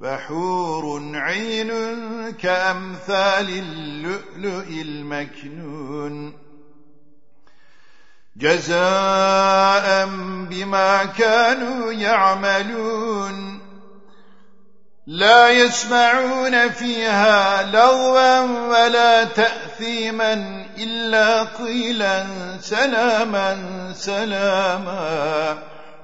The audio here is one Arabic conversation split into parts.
وحور عين كأمثال اللؤلؤ المكنون. جزاء بما كانوا يعملون. لا يسمعون فيها لغوا ولا تأثيما إلا قيلا سلاما سلاما.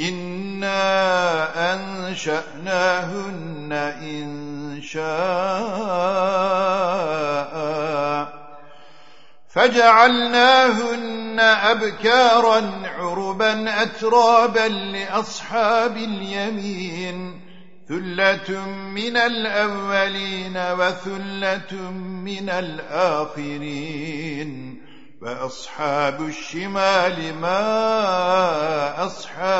إنا أنشأناهن إن شاء فجعلناهن أبكارا عربا أترابا لأصحاب اليمين ثلة من الأولين وثلة من الآخرين وأصحاب الشمال ما أصحاب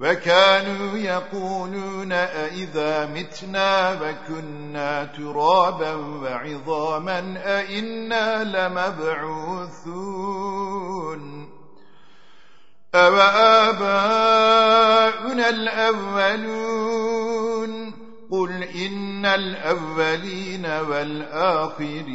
وكانوا يقولون أئذا متنا وكنا ترابا وعظاما أئنا لمبعوثون أوآباؤنا الأولون قل إن الأولين والآخرين